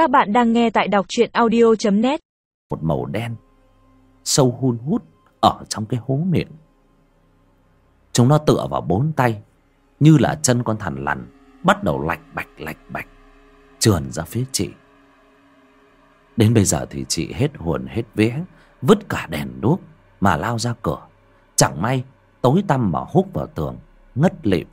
Các bạn đang nghe tại đọc truyện audio.net Một màu đen, Sâu hun hút Ở trong cái hố miệng. Chúng nó tựa vào bốn tay, Như là chân con thằn lằn, Bắt đầu lạch bạch lạch bạch, Trườn ra phía chị. Đến bây giờ thì chị hết hồn hết vía, Vứt cả đèn đuốc Mà lao ra cửa. Chẳng may, tối tăm mà hút vào tường, Ngất lịm.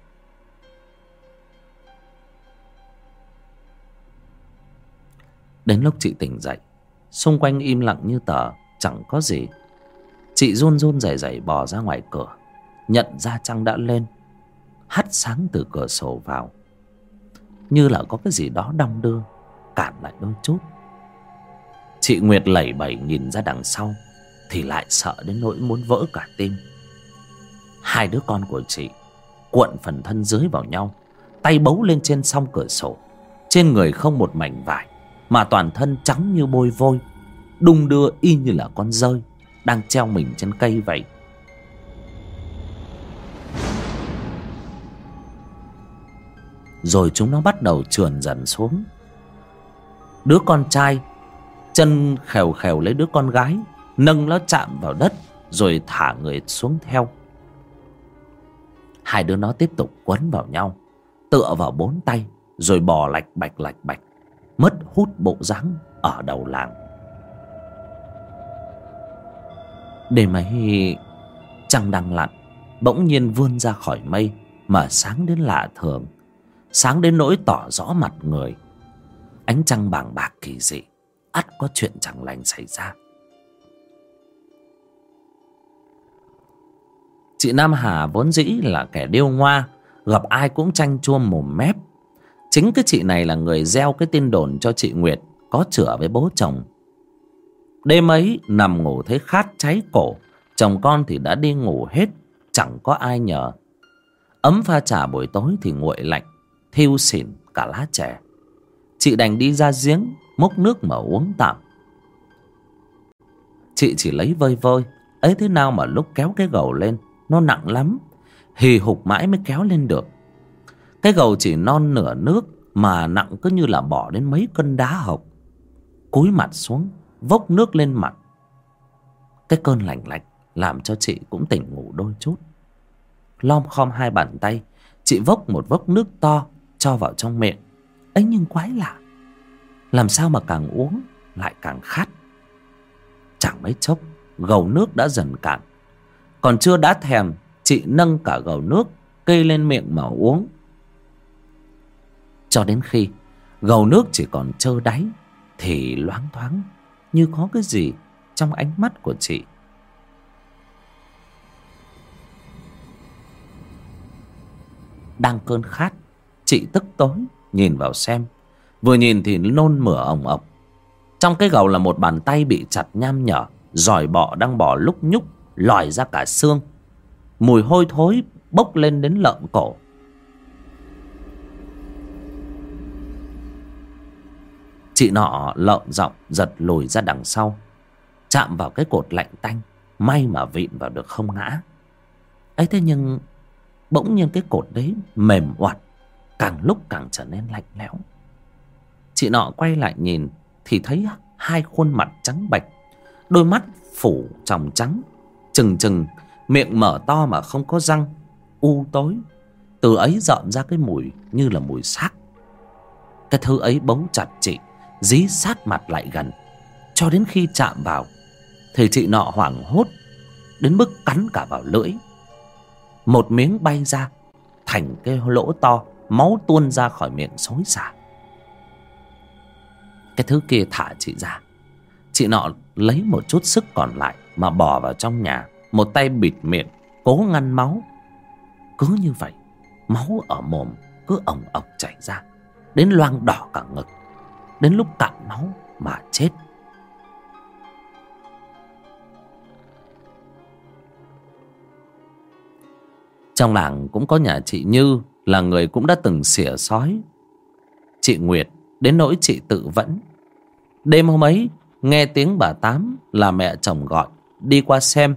Đến lúc chị tỉnh dậy, Xung quanh im lặng như tờ, Chẳng có gì. Chị run run rẩy rẩy bò ra ngoài cửa, Nhận ra trăng đã lên, Hắt sáng từ cửa sổ vào. Như là có cái gì đó đong đưa, Cản lại đôi chút. Chị Nguyệt lẩy bẩy nhìn ra đằng sau, Thì lại sợ đến nỗi muốn vỡ cả tim. Hai đứa con của chị Cuộn phần thân dưới vào nhau, Tay bấu lên trên song cửa sổ, Trên người không một mảnh vải. Mà toàn thân trắng như bôi vôi, Đung đưa y như là con rơi Đang treo mình trên cây vậy. Rồi chúng nó bắt đầu trườn dần xuống. Đứa con trai, Chân khèo khèo lấy đứa con gái, Nâng nó chạm vào đất Rồi thả người xuống theo. Hai đứa nó tiếp tục quấn vào nhau, Tựa vào bốn tay Rồi bò lạch bạch lạch bạch. Mất hút bộ dáng ở đầu làng. Đêm ấy, Trăng đang lặn, Bỗng nhiên vươn ra khỏi mây Mà sáng đến lạ thường, Sáng đến nỗi tỏ rõ mặt người. Ánh trăng bàng bạc kỳ dị, ắt có chuyện chẳng lành xảy ra. Chị nam hà vốn dĩ là kẻ điêu ngoa, gặp ai cũng tranh chua mồm mép chính cái chị này là người gieo cái tin đồn cho chị nguyệt có chữa với bố chồng. Đêm ấy nằm ngủ thấy khát cháy cổ, chồng con thì đã đi ngủ hết, chẳng có ai nhờ. Ấm pha trà buổi tối thì nguội lạnh, thiêu xỉn cả lá chè. Chị đành đi ra giếng, múc nước mà uống tạm. Chị chỉ lấy vơi vơi, ấy thế nào mà lúc kéo cái gầu lên, nó nặng lắm, hì hục mãi mới kéo lên được cái gầu chỉ non nửa nước mà nặng cứ như là bỏ đến mấy cân đá hộc. Cúi mặt xuống, vốc nước lên mặt. Cái cơn lạnh lạnh làm cho chị cũng tỉnh ngủ đôi chút. Lom khom hai bàn tay, chị vốc một vốc nước to cho vào trong miệng. Ấy nhưng quái lạ. Làm sao mà càng uống lại càng khát? Chẳng mấy chốc, gầu nước đã dần cạn. Còn chưa đã thèm, chị nâng cả gầu nước cây lên miệng mà uống cho đến khi gầu nước chỉ còn trơ đáy thì loáng thoáng như có cái gì trong ánh mắt của chị. Đang cơn khát, chị tức tối nhìn vào xem, vừa nhìn thì nôn mửa ồng ọc trong cái gầu là một bàn tay bị chặt nham nhở, giỏi bọ đang bò lúc nhúc, lòi ra cả xương. Mùi hôi thối bốc lên đến lợn cổ. Chị nọ lợn giọng giật lùi ra đằng sau, chạm vào cái cột lạnh tanh, may mà vịn vào được không ngã. Ấy thế nhưng, bỗng nhiên cái cột đấy mềm oặt, càng lúc càng trở nên lạnh lẽo. Chị nọ quay lại nhìn, thì thấy hai khuôn mặt trắng bạch đôi mắt phủ tròng trắng trừng trừng miệng mở to mà không có răng, u tối. Từ ấy dọn ra cái mùi như là mùi xác. Cái thứ ấy bấu chặt chị dí sát mặt lại gần. Cho đến khi chạm vào, thì chị nọ hoảng hốt, đến mức cắn cả vào lưỡi. Một miếng bay ra, thành cái lỗ to, máu tuôn ra khỏi miệng xối xả. Cái thứ kia thả chị ra. Chị nọ lấy một chút sức còn lại mà bò vào trong nhà, một tay bịt miệng, cố ngăn máu. Cứ như vậy, máu ở mồm cứ ổng ọc chảy ra, đến loang đỏ cả ngực đến lúc cạn máu mà chết. Trong làng cũng có nhà chị như là người cũng đã từng xỉa sói. Chị nguyệt đến nỗi chị tự vẫn. Đêm hôm ấy, nghe tiếng bà tám là mẹ chồng gọi, đi qua xem.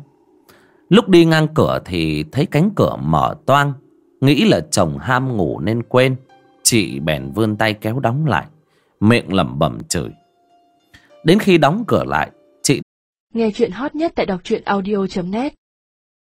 Lúc đi ngang cửa thì thấy cánh cửa mở toang, nghĩ là chồng ham ngủ nên quên. Chị bèn vươn tay kéo đóng lại miệng lẩm bẩm chửi. Đến khi đóng cửa lại, chị Nghe chuyện hot nhất tại đọc truyện audio.net